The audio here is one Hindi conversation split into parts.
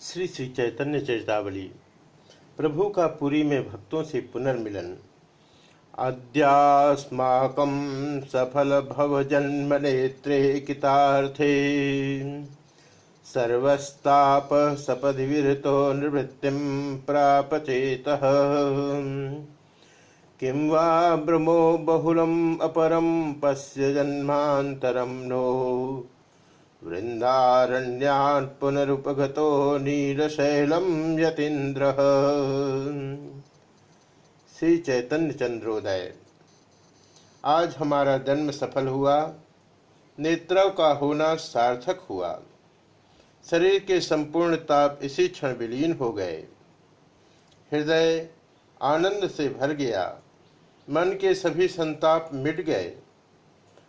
श्री श्री चैतन्य चरितावली प्रभु का पुरी में भक्तों से पुनर्मिलन। अद्यास्माकं सफल भव जन्म नेत्रे कितार्थे। सर्वस्ताप सपदि विरतो निवृत्तिं प्रापचेतः। किं वा ब्रह्मो बहुलम् अपरं पश्य जन्मांतरम नो। वृंदारण्यान् पुनरुपगतो नीलशैलम यतीन्द्र। श्री चैतन्य चंद्रोदय। आज हमारा जन्म सफल हुआ नेत्रों का होना सार्थक हुआ। शरीर के संपूर्ण ताप इसी क्षण विलीन हो गए। हृदय आनंद से भर गया, मन के सभी संताप मिट गए।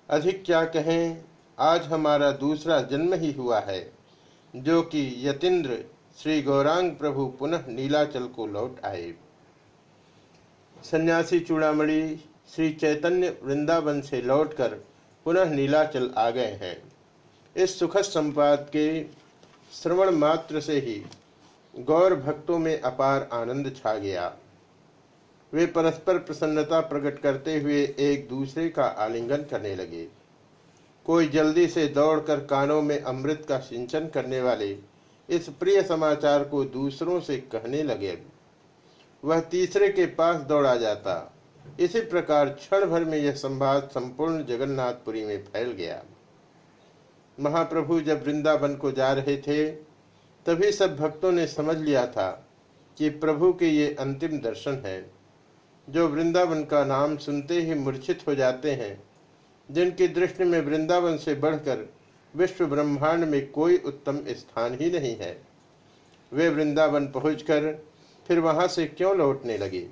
अधिक क्या कहें आज हमारा दूसरा जन्म ही हुआ है, जो कि यतीन्द्र श्री गौरांग प्रभु पुनः नीलाचल को लौट आए। सन्यासी चूड़ामणि श्री चैतन्य वृंदावन से लौटकर पुनः नीलाचल आ गए हैं। इस सुखद संपाद के श्रवण मात्र से ही गौर भक्तों में अपार आनंद छा गया। वे परस्पर प्रसन्नता प्रकट करते हुए एक दूसरे का आलिंगन करने लगे। कोई जल्दी से दौड़कर कानों में अमृत का सिंचन करने वाले इस प्रिय समाचार को दूसरों से कहने लगे। वह तीसरे के पास दौड़ा जाता। इसी प्रकार क्षण भर में यह संवाद संपूर्ण जगन्नाथपुरी में फैल गया। महाप्रभु जब वृंदावन को जा रहे थे, तभी सब भक्तों ने समझ लिया था कि प्रभु के ये अंतिम दर्शन है। जो वृंदावन का नाम सुनते ही मूर्छित हो जाते हैं जिनकी दृष्टि में वृंदावन से बढ़कर विश्व ब्रह्मांड में कोई उत्तम स्थान ही नहीं है। वे वृंदावन पहुंचकर फिर वहाँ से क्यों लौटने लगे?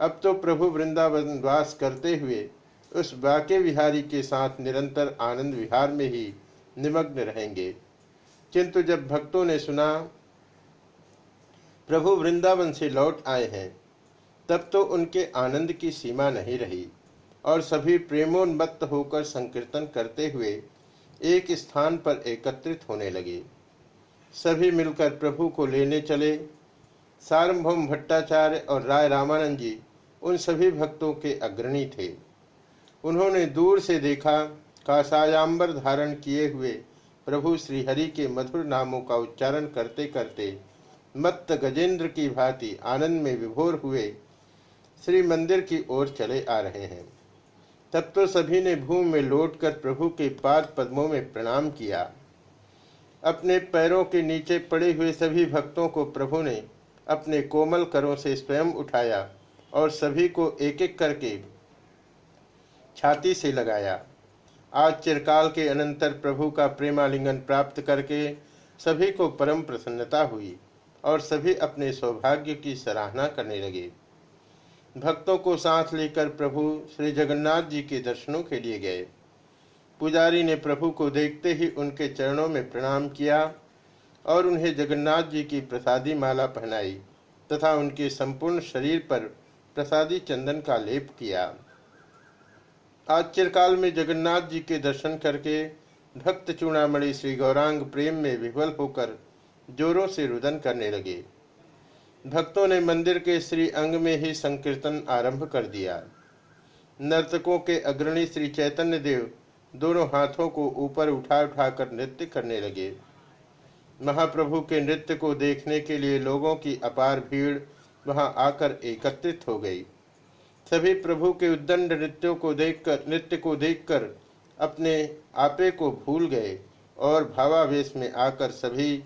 अब तो प्रभु वृंदावन वास करते हुए उस बाके विहारी के साथ निरंतर आनंद विहार में ही निमग्न रहेंगे। किंतु जब भक्तों ने सुना, प्रभु वृंदावन से लौट आए हैं, तब तो उनके आनंद की सीमा नहीं रही। और सभी प्रेमोन्मत्त होकर संकीर्तन करते हुए एक स्थान पर एकत्रित होने लगे। सभी मिलकर प्रभु को लेने चले। सार्वभौम भट्टाचार्य और राय रामानंद जी उन सभी भक्तों के अग्रणी थे। उन्होंने दूर से देखा कासायांबर धारण किए हुए प्रभु श्रीहरि के मधुर नामों का उच्चारण करते करते मत्त गजेंद्र की भांति आनंद में विभोर हुए श्री मंदिर की ओर चले आ रहे हैं। तब तो सभी ने भूमि में लौटकर प्रभु के पाद पद्मों में प्रणाम किया। अपने पैरों के नीचे पड़े हुए सभी भक्तों को प्रभु ने अपने कोमल करों से स्वयं उठाया और सभी को एक एक करके छाती से लगाया। आज चिरकाल के अनंतर प्रभु का प्रेमालिंगन प्राप्त करके सभी को परम प्रसन्नता हुई और सभी अपने सौभाग्य की सराहना करने लगे। भक्तों को साथ लेकर प्रभु श्री जगन्नाथ जी के दर्शनों के लिए गए। पुजारी ने प्रभु को देखते ही उनके चरणों में प्रणाम किया और उन्हें जगन्नाथ जी की प्रसादी माला पहनाई तथा उनके संपूर्ण शरीर पर प्रसादी चंदन का लेप किया। आज चिरकाल में जगन्नाथ जी के दर्शन करके भक्त चूड़ामणि श्री गौरांग प्रेम में विह्वल होकर जोरों से रुदन करने लगे। भक्तों ने मंदिर के श्री अंग में ही संकीर्तन आरंभ कर दिया। नर्तकों के अग्रणी श्री चैतन्य देव दोनों हाथों को ऊपर उठा उठाकर नृत्य करने लगे। महाप्रभु के नृत्य को देखने के लिए लोगों की अपार भीड़ वहाँ आकर एकत्रित हो गई। सभी प्रभु के उद्दंड नृत्यों को देखकर, नृत्य को देखकर अपने आपे को भूल गए और भावावेश में आकर सभी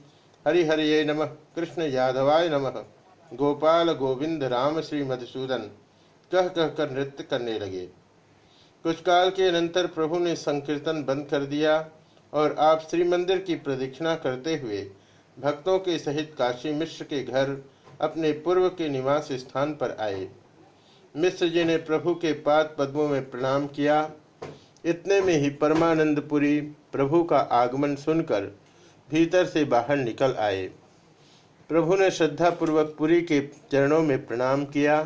हरि हरि नमः, कृष्ण यादवाय नमः। गोपाल गोविंद राम श्री मधुसूदन कह कहकर नृत्य करने लगे। कुछ काल के अनंतर प्रभु ने संकीर्तन बंद कर दिया और आप श्री मंदिर की प्रदक्षिणा करते हुए भक्तों के सहित काशी मिश्र के घर अपने पूर्व के निवास स्थान पर आए। मिश्र जी ने प्रभु के पाद पद्मों में प्रणाम किया। इतने में ही परमानंदपुरी प्रभु का आगमन सुनकर भीतर से बाहर निकल आए। प्रभु ने श्रद्धा पूर्वक पुरी के चरणों में प्रणाम किया।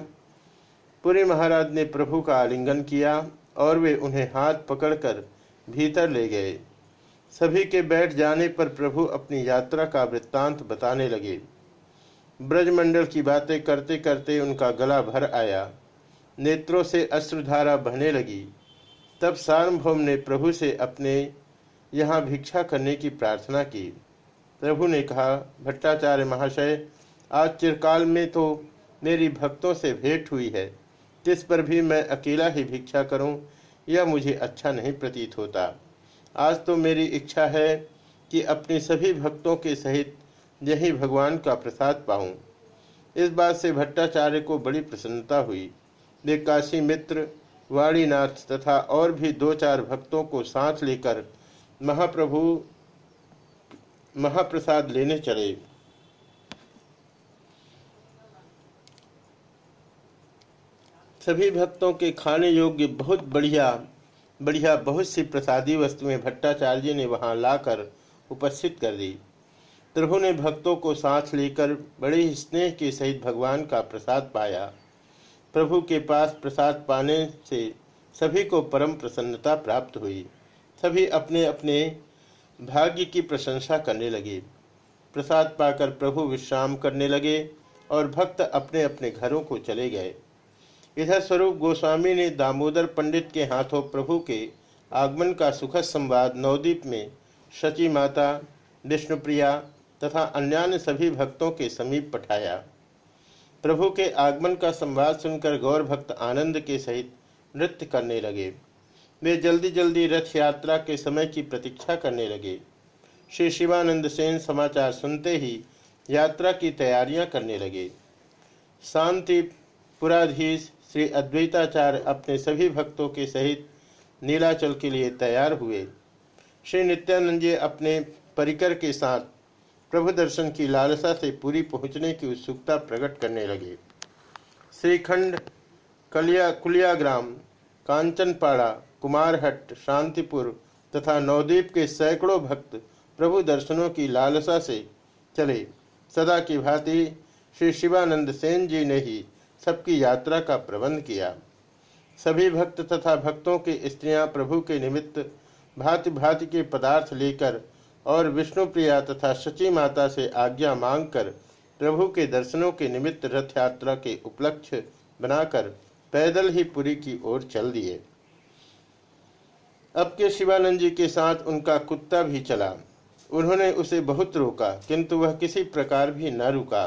पुरी महाराज ने प्रभु का आलिंगन किया और वे उन्हें हाथ पकड़कर भीतर ले गए। सभी के बैठ जाने पर प्रभु अपनी यात्रा का वृत्तांत बताने लगे। ब्रजमंडल की बातें करते करते उनका गला भर आया। नेत्रों से अश्रुधारा बहने लगी। तब सार्वभौम ने प्रभु से अपने यहाँ भिक्षा करने की प्रार्थना की। प्रभु ने कहा, भट्टाचार्य महाशय, आज चिरकाल में तो मेरी भक्तों से भेंट हुई है। जिस पर भी मैं अकेला ही भिक्षा करूँ, यह मुझे अच्छा नहीं प्रतीत होता। आज तो मेरी इच्छा है कि अपने सभी भक्तों के सहित यही भगवान का प्रसाद पाऊँ। इस बात से भट्टाचार्य को बड़ी प्रसन्नता हुई। वे काशी मित्र, वाणीनाथ तथा और भी दो चार भक्तों को साथ लेकर महाप्रभु महाप्रसाद लेने चले। सभी भक्तों के खाने योग्य बहुत बढ़िया बढ़िया बहुत सी प्रसादी वस्तुएँ भट्टाचार्य ने वहाँ लाकर उपस्थित कर दी। प्रभु ने भक्तों को साथ लेकर बड़े स्नेह के सहित भगवान का प्रसाद पाया। प्रभु के पास प्रसाद पाने से सभी को परम प्रसन्नता प्राप्त हुई। सभी अपने अपने भाग्य की प्रशंसा करने लगे। प्रसाद पाकर प्रभु विश्राम करने लगे और भक्त अपने अपने घरों को चले गए। इधर स्वरूप गोस्वामी ने दामोदर पंडित के हाथों प्रभु के आगमन का सुखद संवाद नवदीप में शची माता, विष्णुप्रिया तथा अन्य सभी भक्तों के समीप पठाया। प्रभु के आगमन का संवाद सुनकर गौर भक्त आनंद के सहित नृत्य करने लगे। वे जल्दी जल्दी रथ यात्रा के समय की प्रतीक्षा करने लगे। श्री शिवानंद सेन समाचार सुनते ही यात्रा की तैयारियाँ करने लगे। शांति पुराधीश, श्री अद्वैताचार्य अपने सभी भक्तों के सहित नीलाचल के लिए तैयार हुए। श्री नित्यानंद जी अपने परिकर के साथ प्रभु दर्शन की लालसा से पूरी पहुँचने की उत्सुकता प्रकट करने लगे। श्रीखंड, कलिया कुलियाग्राम, कांचनपाड़ा कुमारहट्ट शांतिपुर तथा नवद्वीप के सैकड़ों भक्त प्रभु दर्शनों की लालसा से चले। सदा की भांति श्री शिवानंद सेन जी ने ही सबकी यात्रा का प्रबंध किया। सभी भक्त तथा भक्तों की स्त्रियाँ प्रभु के निमित्त भांति भांति के पदार्थ लेकर और विष्णुप्रिया तथा शची माता से आज्ञा मांगकर प्रभु के दर्शनों के निमित्त रथ यात्रा के उपलक्ष्य बनाकर पैदल ही पुरी की ओर चल दिए। अब के शिवानंद जी के साथ उनका कुत्ता भी चला। उन्होंने उसे बहुत रोका, किंतु वह किसी प्रकार भी न रुका।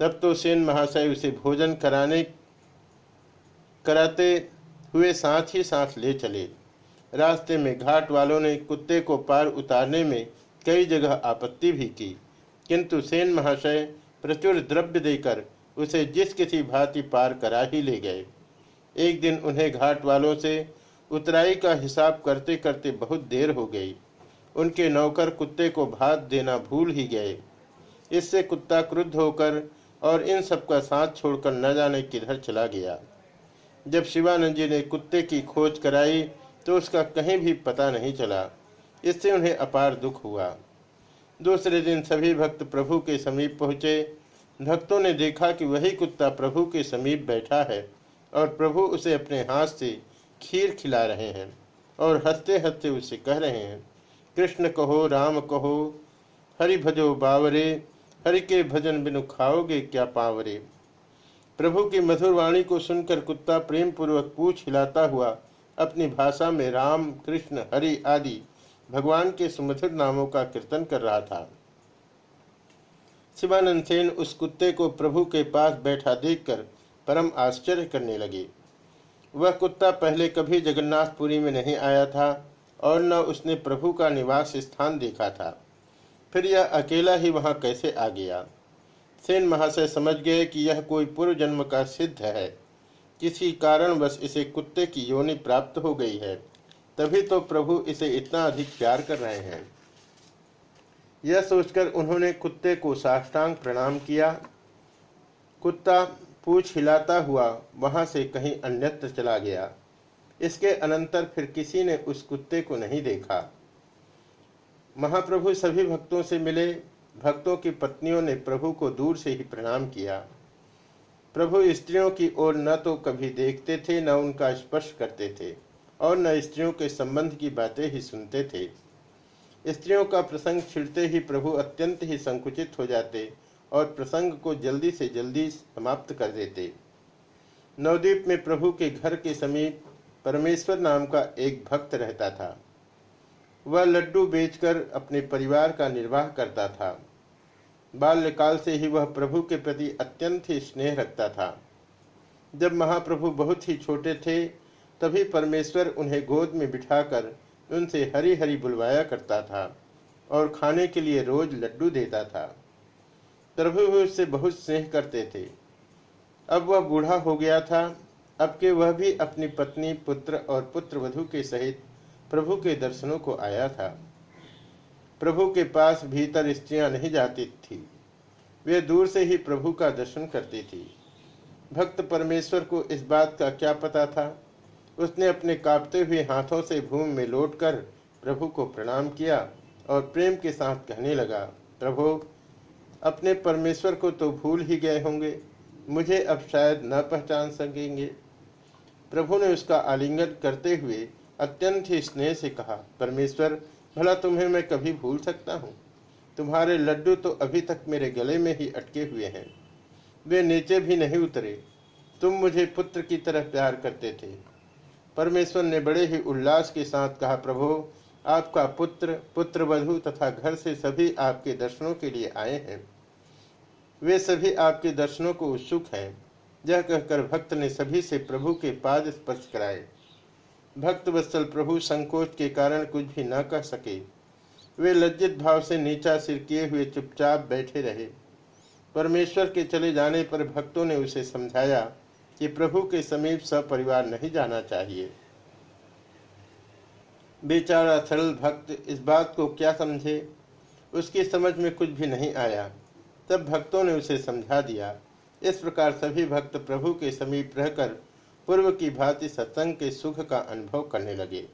तब तो सेन महाशय उसे भोजन कराने, कराते हुए साथ ही साथ ले चले। रास्ते में घाट वालों ने कुत्ते को पार उतारने में कई जगह आपत्ति भी की, किंतु सेन महाशय प्रचुर द्रव्य देकर उसे जिस किसी भांति पार करा ही ले गए। एक दिन उन्हें घाट वालों से उतराई का हिसाब करते करते बहुत देर हो गई। उनके नौकर कुत्ते को भात देना भूल ही गए। इससे कुत्ता क्रुद्ध होकर और इन सब का साथ छोड़कर न जाने किधर चला गया। जब शिवानंद जी ने कुत्ते की खोज कराई तो उसका कहीं भी पता नहीं चला। इससे उन्हें अपार दुख हुआ। दूसरे दिन सभी भक्त प्रभु के समीप पहुँचे। भक्तों ने देखा कि वही कुत्ता प्रभु के समीप बैठा है और प्रभु उसे अपने हाथ से खीर खिला रहे हैं और हँसते हँसते उसे कह रहे हैं, कृष्ण कहो, राम कहो, हरि भजो बावरे, हरि के भजन बिनु खाओगे क्या पावरे? प्रभु की मधुर वाणी को सुनकर कुत्ता प्रेम पूर्वक पूछ हिलाता हुआ अपनी भाषा में राम, कृष्ण, हरि आदि भगवान के सुमधुर नामों का कीर्तन कर रहा था। शिवानंद सेन उस कुत्ते को प्रभु के पास बैठा देखकर परम आश्चर्य करने लगे। वह कुत्ता पहले कभी जगन्नाथपुरी में नहीं आया था और न उसने प्रभु का निवास स्थान देखा था। फिर यह अकेला ही वहाँ कैसे आ गया? सेन महाशय समझ गए कि यह कोई पूर्व जन्म का सिद्ध है। किसी कारण बस इसे कुत्ते की योनि प्राप्त हो गई है। तभी तो प्रभु इसे इतना अधिक प्यार कर रहे हैं। यह सोचकर उन्होंने कुत्ते को साष्टांग प्रणाम किया। कुत्ता पूछ हिलाता हुआ वहाँ से कहीं अन्यत्र चला गया। इसके अनंतर फिर किसी ने उस कुत्ते को नहीं देखा। महाप्रभु सभी भक्तों से मिले, भक्तों की पत्नियों ने प्रभु को दूर से ही प्रणाम किया। प्रभु स्त्रियों की ओर न तो कभी देखते थे, न उनका स्पर्श करते थे, और न स्त्रियों के संबंध की बातें ही सुनते थे। स्त्रियों का प्रसंग छिड़ते ही प्रभु अत्यंत ही संकुचित हो जाते और प्रसंग को जल्दी से जल्दी समाप्त कर देते। नवद्वीप में प्रभु के घर के समीप परमेश्वर नाम का एक भक्त रहता था। वह लड्डू बेचकर अपने परिवार का निर्वाह करता था। बाल्यकाल से ही वह प्रभु के प्रति अत्यंत ही स्नेह रखता था। जब महाप्रभु बहुत ही छोटे थे, तभी परमेश्वर उन्हें गोद में बिठाकर उनसे हरी हरी बुलवाया करता था और खाने के लिए रोज लड्डू देता था। प्रभु उससे बहुत स्नेह करते थे। अब वह बूढ़ा हो गया था। अब के वह भी अपनी पत्नी, पुत्र और पुत्र वधु के सहित प्रभु के दर्शनों को आया था। प्रभु के पास भीतर स्त्रियाँ नहीं जाती थी। वे दूर से ही प्रभु का दर्शन करती थी। भक्त परमेश्वर को इस बात का क्या पता था? उसने अपने कांपते हुए हाथों से भूमि में लौटकर प्रभु को प्रणाम किया और प्रेम के साथ कहने लगा, प्रभु अपने परमेश्वर को तो भूल ही गए होंगे, मुझे अब शायद न पहचान सकेंगे। प्रभु ने उसका आलिंगन करते हुए अत्यंत ही स्नेह से कहा, परमेश्वर, भला तुम्हें मैं कभी भूल सकता हूँ? तुम्हारे लड्डू तो अभी तक मेरे गले में ही अटके हुए हैं। वे नीचे भी नहीं उतरे। तुम मुझे पुत्र की तरह प्यार करते थे। परमेश्वर ने बड़े ही उल्लास के साथ कहा, प्रभु, आपका पुत्र पुत्र वधु तथा घर से सभी आपके दर्शनों के लिए आए हैं। वे सभी आपके दर्शनों को उत्सुक हैं। यह कहकर भक्त ने सभी से प्रभु के पाद स्पर्श कराए। भक्त वत्सल प्रभु संकोच के कारण कुछ भी न कह सके। वे लज्जित भाव से नीचा सिर किए हुए चुपचाप बैठे रहे। परमेश्वर के चले जाने पर भक्तों ने उसे समझाया कि प्रभु के समीप सपरिवार नहीं जाना चाहिए। बेचारा सरल भक्त इस बात को क्या समझे? उसकी समझ में कुछ भी नहीं आया। तब भक्तों ने उसे समझा दिया। इस प्रकार सभी भक्त प्रभु के समीप रहकर पूर्व की भांति सत्संग के सुख का अनुभव करने लगे।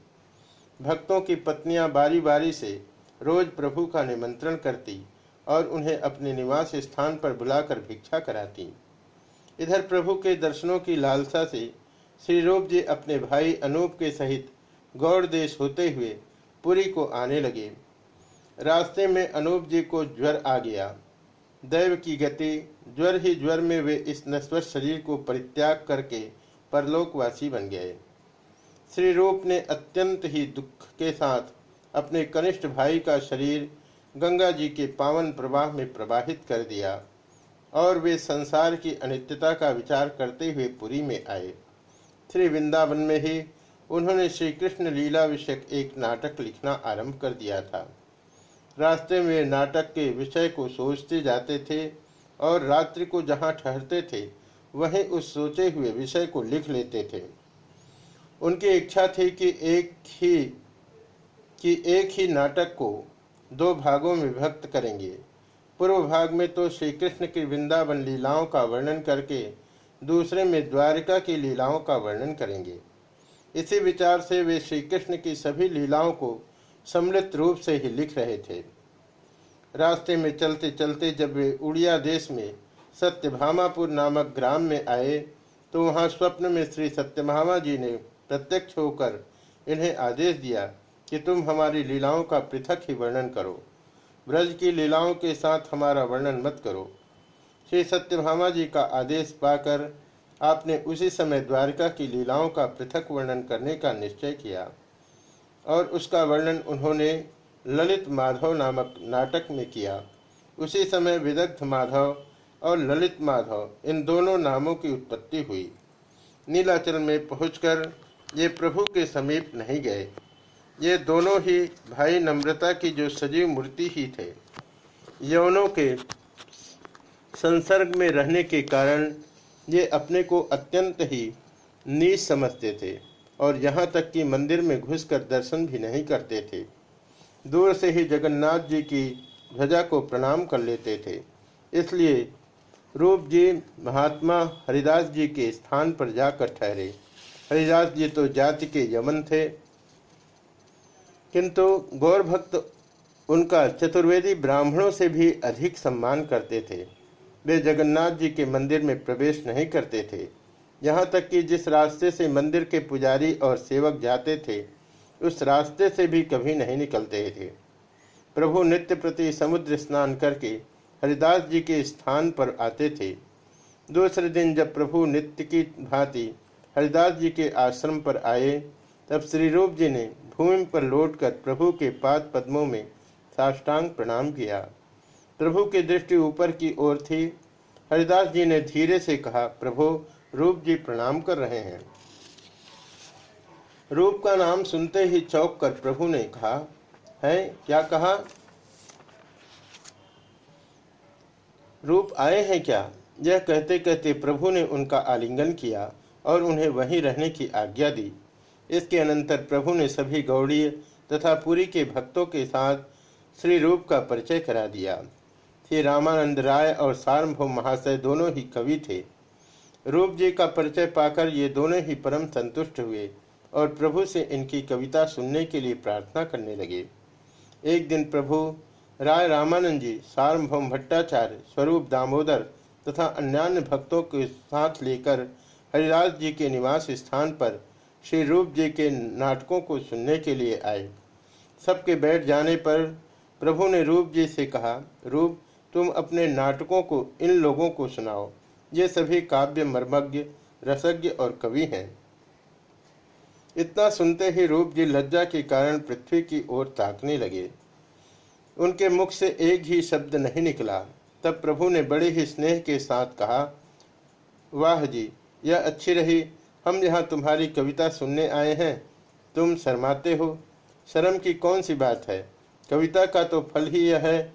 भक्तों की पत्नियाँ बारी बारी से रोज प्रभु का निमंत्रण करती और उन्हें अपने निवास स्थान पर बुलाकर भिक्षा कराती। इधर प्रभु के दर्शनों की लालसा से श्री रूप जी अपने भाई अनूप के सहित गौड़ देश होते हुए पुरी को आने लगे। रास्ते में अनूप जी को ज्वर आ गया। दैव की गति, ज्वर ही ज्वर में वे इस नश्वर शरीर को परित्याग करके परलोकवासी बन गए। श्री रूप ने अत्यंत ही दुख के साथ अपने कनिष्ठ भाई का शरीर गंगा जी के पावन प्रवाह में प्रवाहित कर दिया और वे संसार की अनित्यता का विचार करते हुए पुरी में आए। श्री वृंदावन में ही उन्होंने श्री कृष्ण लीला विषयक एक नाटक लिखना आरंभ कर दिया था। रास्ते में नाटक के विषय को सोचते जाते थे और रात्रि को जहाँ ठहरते थे, वहीं उस सोचे हुए विषय को लिख लेते थे। उनकी इच्छा थी कि एक ही, कि एक ही नाटक को दो भागों में विभक्त करेंगे। पूर्व भाग में तो श्री कृष्ण की वृंदावन लीलाओं का वर्णन करके दूसरे में द्वारिका की लीलाओं का वर्णन करेंगे। इसी विचार से वे श्री कृष्ण की सभी लीलाओं को सम्मिलित रूप से ही लिख रहे थे। रास्ते में चलते चलते जब वे उड़िया देश में सत्यभामापुर नामक ग्राम में आए तो वहाँ स्वप्न में श्री सत्यभामा जी ने प्रत्यक्ष होकर इन्हें आदेश दिया कि तुम हमारी लीलाओं का पृथक ही वर्णन करो। ब्रज की लीलाओं के साथ हमारा वर्णन मत करो। श्री सत्यभामा जी का आदेश पाकर आपने उसी समय द्वारका की लीलाओं का पृथक वर्णन करने का निश्चय किया। और उसका वर्णन उन्होंने ललित माधव नामक नाटक में किया। उसी समय विदग्ध माधव और ललित माधव, इन दोनों नामों की उत्पत्ति हुई। नीलाचल में पहुंचकर ये प्रभु के समीप नहीं गए। ये दोनों ही भाई नम्रता की जो सजीव मूर्ति ही थे। यवनों के संसर्ग में रहने के कारण ये अपने को अत्यंत ही नीच समझते थे। और यहाँ तक कि मंदिर में घुसकर दर्शन भी नहीं करते थे। दूर से ही जगन्नाथ जी की ध्वजा को प्रणाम कर लेते थे। इसलिए रूप जी, महात्मा हरिदास जी के स्थान पर जाकर ठहरे। हरिदास जी तो जाति के यमन थे, किंतु गौर भक्त उनका चतुर्वेदी ब्राह्मणों से भी अधिक सम्मान करते थे। वे जगन्नाथ जी के मंदिर में प्रवेश नहीं करते थे। यहाँ तक कि जिस रास्ते से मंदिर के पुजारी और सेवक जाते थे, उस रास्ते से भी कभी नहीं निकलते थे। प्रभु नित्य प्रति समुद्र स्नान करके हरिदास जी के स्थान पर आते थे। दूसरे दिन जब प्रभु नित्य की भांति हरिदास जी के आश्रम पर आए, तब श्री रूप जी ने भूमि पर लौटकर प्रभु के पाद पद्मों में साष्टांग प्रणाम किया। प्रभु की दृष्टि ऊपर की ओर थी। हरिदास जी ने धीरे से कहा, प्रभु रूप जी प्रणाम कर रहे हैं। रूप का नाम सुनते ही चौक कर प्रभु ने कहा, है, क्या कहा? रूप आए हैं क्या? यह कहते कहते प्रभु ने उनका आलिंगन किया और उन्हें वहीं रहने की आज्ञा दी। इसके अनंतर प्रभु ने सभी गौड़ीय तथा पुरी के भक्तों के साथ श्री रूप का परिचय करा दिया। श्री रामानंद राय और सार्वभौम महाशय दोनों ही कवि थे। रूप जी का परिचय पाकर ये दोनों ही परम संतुष्ट हुए और प्रभु से इनकी कविता सुनने के लिए प्रार्थना करने लगे। एक दिन प्रभु राय रामानंद जी, सार्वभौम भट्टाचार्य, स्वरूप दामोदर तथा अन्यान्य भक्तों के साथ लेकर हरिराज जी के निवास स्थान पर श्री रूप जी के नाटकों को सुनने के लिए आए। सबके बैठ जाने पर प्रभु ने रूप जी से कहा, रूप, तुम अपने नाटकों को इन लोगों को सुनाओ। ये सभी काव्य मर्मज्ञ, रसज्ञ और कवि हैं। इतना सुनते ही रूप जी लज्जा के कारण पृथ्वी की ओर ताकने लगे। उनके मुख से एक ही शब्द नहीं निकला। तब प्रभु ने बड़े ही स्नेह के साथ कहा, वाह जी, यह अच्छी रही। हम यहाँ तुम्हारी कविता सुनने आए हैं। तुम शर्माते हो। शर्म की कौन सी बात है? कविता का तो फल ही यह है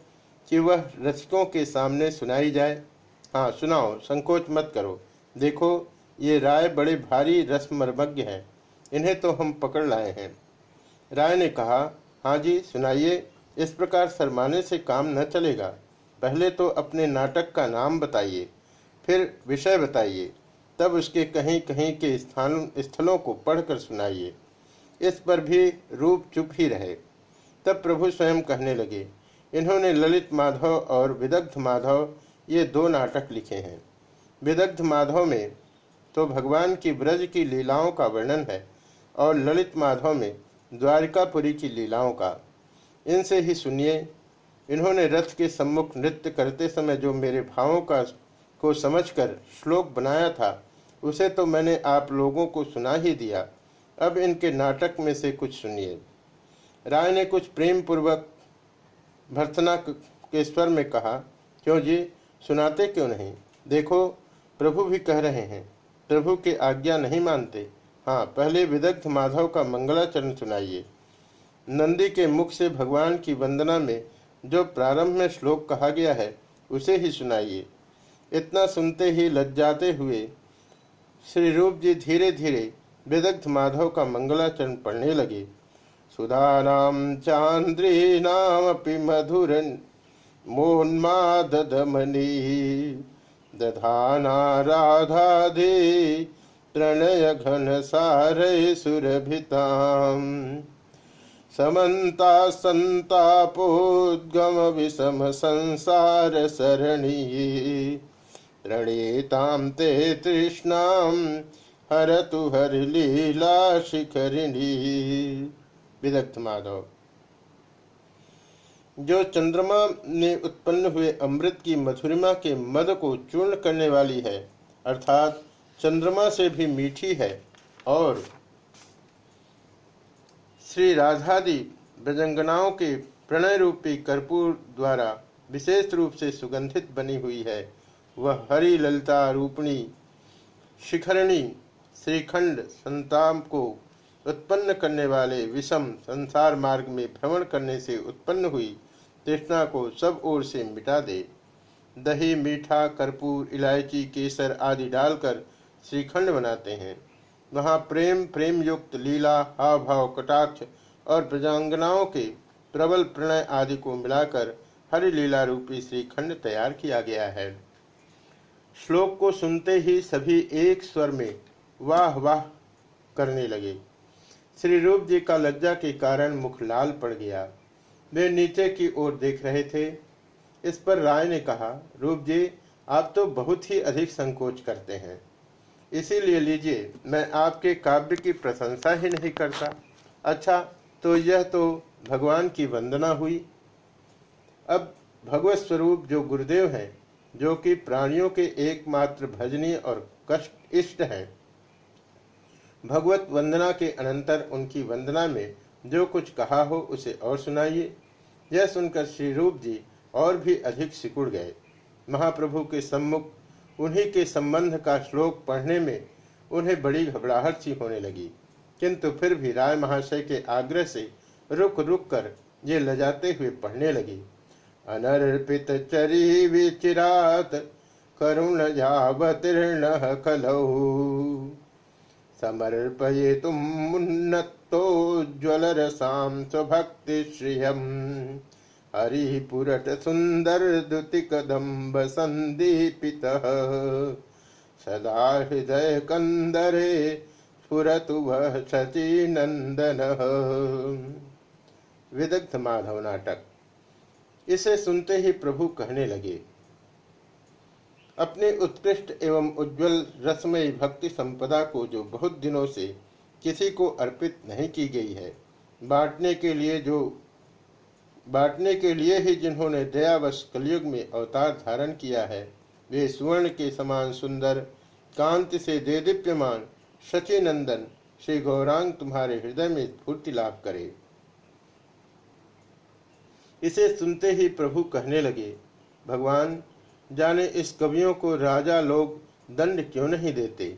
कि वह रसिकों के सामने सुनाई जाए। हाँ सुनाओ, संकोच मत करो। देखो, ये राय बड़े भारी रस्मर्मज्ञ हैं। इन्हें तो हम पकड़ लाए हैं। राय ने कहा हाँ जी, सुनाइए। इस प्रकार शरमाने से काम न चलेगा। पहले तो अपने नाटक का नाम बताइए, फिर विषय बताइए, तब उसके कहीं कहीं के स्थान, स्थलों को पढ़कर सुनाइए। इस पर भी रूप चुप ही रहे। तब प्रभु स्वयं कहने लगे, इन्होंने ललित माधव और विदग्ध माधव ये दो नाटक लिखे हैं। विदग्ध माधव में तो भगवान की ब्रज की लीलाओं का वर्णन है और ललित माधव में द्वारिकापुरी की लीलाओं का। इनसे ही सुनिए, इन्होंने रथ के सम्मुख नृत्य करते समय जो मेरे भावों का को समझकर श्लोक बनाया था, उसे तो मैंने आप लोगों को सुना ही दिया। अब इनके नाटक में से कुछ सुनिए। राय ने कुछ प्रेम पूर्वक भर्तना के स्वर में कहा, क्यों जी सुनाते क्यों नहीं? देखो, प्रभु भी कह रहे हैं, प्रभु के आज्ञा नहीं मानते। हाँ पहले विदग्ध माधव का मंगलाचरण सुनाइए। नंदी के मुख से भगवान की वंदना में जो प्रारंभ में श्लोक कहा गया है, उसे ही सुनाइए। इतना सुनते ही लज्जाते हुए श्री रूप जी धीरे धीरे विदग्ध माधव का मंगलाचरण पढ़ने लगे। सुधानाम चांद्री नाम मधुरन मोन्मादमनी दधाना राधाधे प्रणय घन सारय सुरभिताम समन्ता संतापोद्गम विषम संसार सरणी प्रणेताम ते तृष्णाम, हरतु हर लीला शिखरिणी विदग्ध माधव जो चंद्रमा ने उत्पन्न हुए अमृत की मधुरिमा के मद को चूर्ण करने वाली है, अर्थात चंद्रमा से भी मीठी है और श्री राधादि ब्रजंगनाओं के प्रणय रूपी कर्पूर द्वारा विशेष रूप से सुगंधित बनी हुई है। वह हरि ललिता रूपणी शिखरणी श्रीखंड संताम को उत्पन्न करने वाले विषम संसार मार्ग में भ्रमण करने से उत्पन्न हुई। तृष्णा को सब ओर से मिटा दे। दही, मीठा, कर्पूर, इलायची, केसर आदि डालकर श्रीखंड बनाते हैं। वहाँ प्रेम प्रेम युक्त लीला हाव भाव कटाक्ष और प्रजांगनाओं के प्रबल प्रणय आदि को मिलाकर हरि लीला रूपी श्रीखंड तैयार किया गया है। श्लोक को सुनते ही सभी एक स्वर में वाह वाह करने लगे। श्री रूप जी का लज्जा के कारण मुख लाल पड़ गया। वे नीचे की ओर देख रहे थे। इस पर राय ने कहा, रूप जी, आप तो बहुत ही अधिक संकोच करते हैं। इसीलिए लीजिए, मैं आपके काव्य की प्रशंसा ही नहीं करता। अच्छा तो यह तो भगवान की वंदना हुई। अब भगवत स्वरूप जो गुरुदेव हैं, जो कि प्राणियों के एकमात्र भजनीय और कष्ट इष्ट हैं, भगवत वंदना के अनंतर उनकी वंदना में जो कुछ कहा हो उसे और सुनाइए। यह सुनकर श्री रूप जी और भी अधिक सिकुड़ गए। महाप्रभु के सम्मुख, उन्हीं के संबंध का श्लोक पढ़ने में उन्हें बड़ी घबराहट सी होने लगी। किंतु फिर भी राय महाशय के आग्रह से रुक रुक कर ये लजाते हुए पढ़ने लगी। अनर्पित चरी विचिरात, करुण जावतीर्ण खलऊ समर्पये तुम रसाम स्वभक्ति श्रियम। हरिपुरट सुंदर दुतिकदम्ब संदीपित। सदा हृदय कंदरे स्फुरतु वह शची नंदन विदग्ध माधव नाटक। इसे सुनते ही प्रभु कहने लगे, अपने उत्कृष्ट एवं उज्जवल रसमयी भक्ति संपदा को जो बहुत दिनों से किसी को अर्पित नहीं की गई है। बांटने के लिए जो, बांटने के लिए ही जिन्होंने दयावश कलयुग में अवतार धारण किया है, वे सुवर्ण के समान सुंदर, कांति से दे दीप्यमान नंदन श्री गौरांग तुम्हारे हृदय में स्फूर्ति लाभ करे। इसे सुनते ही प्रभु कहने लगे, भगवान, जाने इस कवियों को राजा लोग दंड क्यों नहीं देते?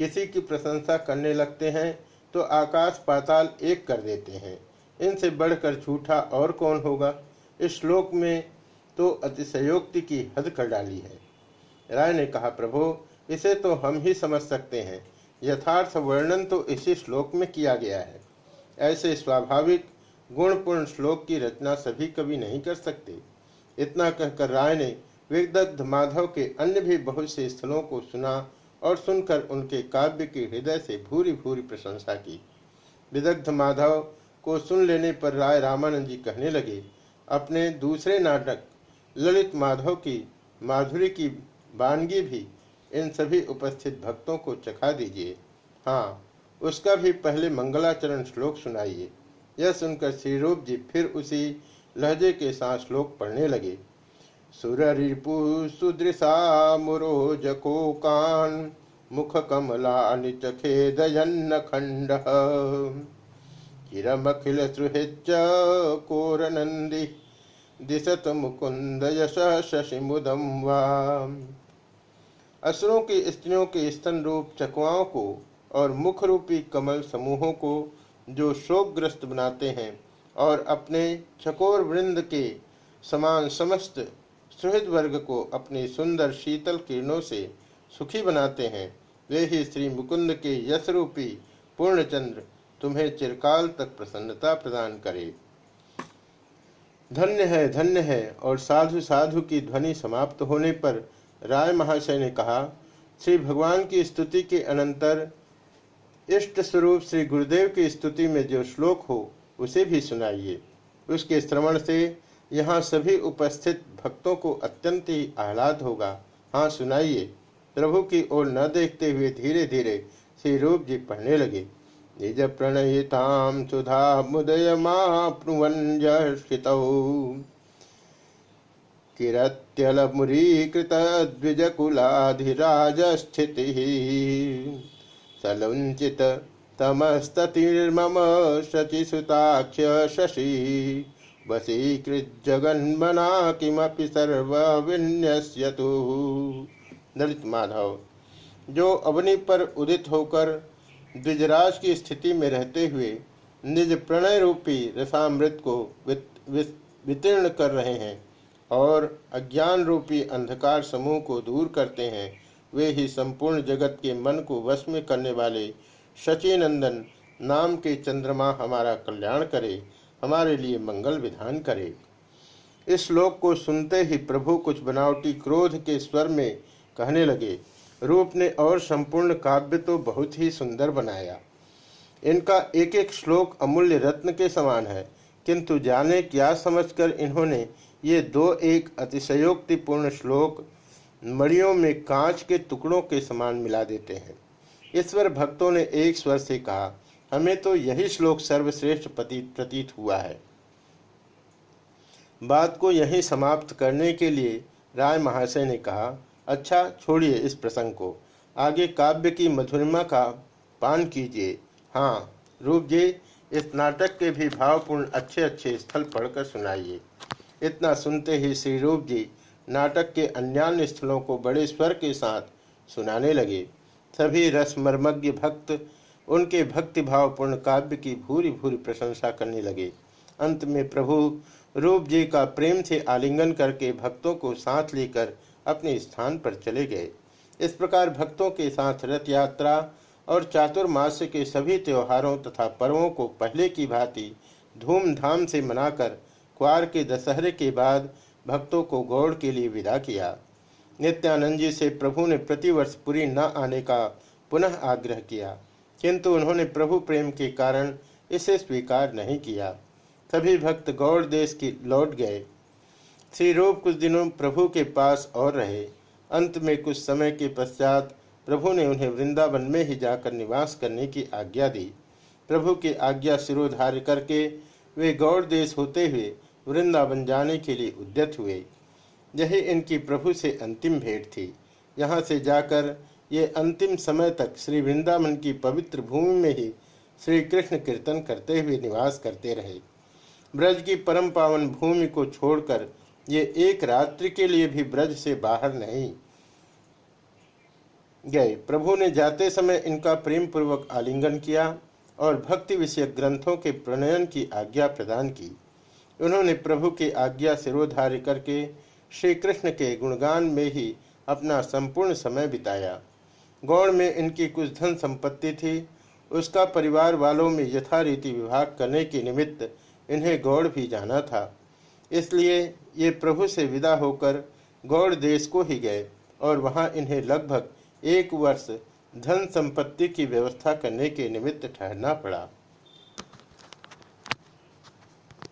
किसी की प्रशंसा करने लगते हैं तो आकाश पाताल एक कर देते हैं। इनसे बढ़कर झूठा और कौन होगा? इस श्लोक में तो अतिशयोक्ति की हद कर डाली है। राय ने कहा, प्रभो, इसे तो हम ही समझ सकते हैं। यथार्थ वर्णन तो इसी श्लोक में किया गया है। ऐसे स्वाभाविक, गुणपूर्ण श्लोक की रचना सभी कवि नहीं कर सकते। इतना कहकर राय ने विदग्ध माधव के अन्य भी बहुत से स्थलों को सुना और सुनकर उनके काव्य की हृदय से भूरी भूरी प्रशंसा की। विदग्ध माधव को सुन लेने पर राय रामानंद जी कहने लगे, अपने दूसरे नाटक, ललित माधव की, माधुरी की बानगी भी इन सभी उपस्थित भक्तों को चखा दीजिए। हाँ उसका भी पहले मंगलाचरण श्लोक सुनाइए। यह सुनकर श्री रूप जी फिर उसी लहजे के साथ श्लोक पढ़ने लगे। सुररिपु सुदृशा मुरोजकोकान् मुखकमलानि च खेदयन्न खण्डः किरमखिलसुहृच्च कोरनन्दी दिशत मुकुंद यश शशिमुदम वा। असुरों की स्त्रियों के स्तन रूप चकवाओं को और मुख रूपी कमल समूहों को जो शोकग्रस्त बनाते हैं और अपने चकोर वृंद के समान समस्त सुहृद वर्ग को अपनी सुंदर शीतल किरणों से सुखी बनाते हैं। वे ही श्री मुकुंद के यश रूपी पूर्णचंद्र तुम्हें चिरकाल तक प्रसन्नता प्रदान करे। धन्य है धन्य है, और साधु साधु की ध्वनि समाप्त होने पर राय महाशय ने कहा, श्री भगवान की स्तुति के अनंतर इष्ट स्वरूप श्री गुरुदेव की स्तुति में जो श्लोक हो, उसे भी सुनाइए। उसके श्रवण से यहाँ सभी उपस्थित भक्तों को अत्यंत ही आह्लाद होगा। हाँ सुनाइए। प्रभु की ओर न देखते हुए धीरे धीरे श्री रूप जी पढ़ने लगे। निज प्रणयिताम सुधा मुदय माप्नुवंजित किरत्यल मुरीकृत द्विज कुलाधिराज स्थिति सलुंचित तमस्ततिर्मम शचिसुताक्ष शशि वशीकृजगन्मना किमपि सर्वविन्यस्यतु। दलित माधव, जो अवनि पर उदित होकर द्विजराज की स्थिति में रहते हुए निज प्रणय रूपी रसामृत को वितीर्ण कर रहे हैं और अज्ञान रूपी अंधकार समूह को दूर करते हैं, वे ही संपूर्ण जगत के मन को वश में करने वाले शचीनंदन नाम के चंद्रमा हमारा कल्याण करे। हमारे लिए मंगल विधान करे। इस श्लोक को सुनते ही प्रभु कुछ बनावटी क्रोध के स्वर में कहने लगे, रूप ने और संपूर्ण काव्य तो बहुत ही सुंदर बनाया। इनका एक एक श्लोक अमूल्य रत्न के समान है, किंतु जाने क्या समझकर इन्होंने ये दो एक अतिशयोक्तिपूर्ण श्लोक मड़ियों में कांच के टुकड़ों के समान मिला देते हैं। ईश्वर भक्तों ने एक स्वर से कहा हमें तो यही श्लोक सर्वश्रेष्ठ प्रतीत हुआ है। बात को यहीं समाप्त करने के लिए राय महाशय ने कहा अच्छा छोड़िए इस प्रसंग को। आगे काव्य की मधुरिमा का पान कीजिए। हाँ रूप जी, इस नाटक के भी भावपूर्ण अच्छे अच्छे स्थल पढ़कर सुनाइए। इतना सुनते ही श्री रूप जी नाटक के अन्यान्य स्थलों को बड़े स्वर के साथ सुनाने लगे। सभी रसमर्मज्ञ भक्त उनके भक्तिभावपूर्ण काव्य की भूरी भूरी प्रशंसा करने लगे। अंत में प्रभु रूप जी का प्रेम से आलिंगन करके भक्तों को साथ लेकर अपने स्थान पर चले गए। इस प्रकार भक्तों के साथ रथ यात्रा और चातुर्मास के सभी त्योहारों तथा पर्वों को पहले की भांति धूमधाम से मनाकर क्वार के दशहरे के बाद भक्तों को गौड़ के लिए विदा किया। नित्यानंद जी से प्रभु ने प्रतिवर्ष पुरी न आने का पुनः आग्रह किया। किंतु उन्होंने प्रभु प्रेम के कारण इसे स्वीकार नहीं किया। सभी भक्त गौड़ देश की लौट गए। श्री रूप कुछ दिनों प्रभु के पास और रहे। अंत में कुछ समय के पश्चात प्रभु ने उन्हें वृंदावन में ही जाकर निवास करने की आज्ञा दी। प्रभु की आज्ञा सिरोधार्य करके वे गौड़ देश होते हुए वृंदावन जाने के लिए उद्यत हुए। यही इनकी प्रभु से अंतिम भेंट थी। यहाँ से जाकर ये अंतिम समय तक श्री वृंदावन की पवित्र भूमि में ही श्री कृष्ण कीर्तन करते हुए निवास करते रहे। ब्रज की परम पावन भूमि को छोड़कर ये एक रात्रि के लिए भी ब्रज से बाहर नहीं गए। प्रभु ने जाते समय इनका प्रेम पूर्वक आलिंगन किया और भक्ति विषय ग्रंथों के प्रणयन की आज्ञा प्रदान की। उन्होंने प्रभु की आज्ञा सिरोधार्य करके श्री कृष्ण के गुणगान में ही अपना संपूर्ण समय बिताया। गौड़ में इनकी कुछ धन संपत्ति थी। उसका परिवार वालों में यथारीति विभाग करने के निमित्त इन्हें गौड़ भी जाना था। इसलिए ये प्रभु से विदा होकर गौड़ देश को ही गए और वहाँ इन्हें लगभग एक वर्ष धन संपत्ति की व्यवस्था करने के निमित्त ठहरना पड़ा।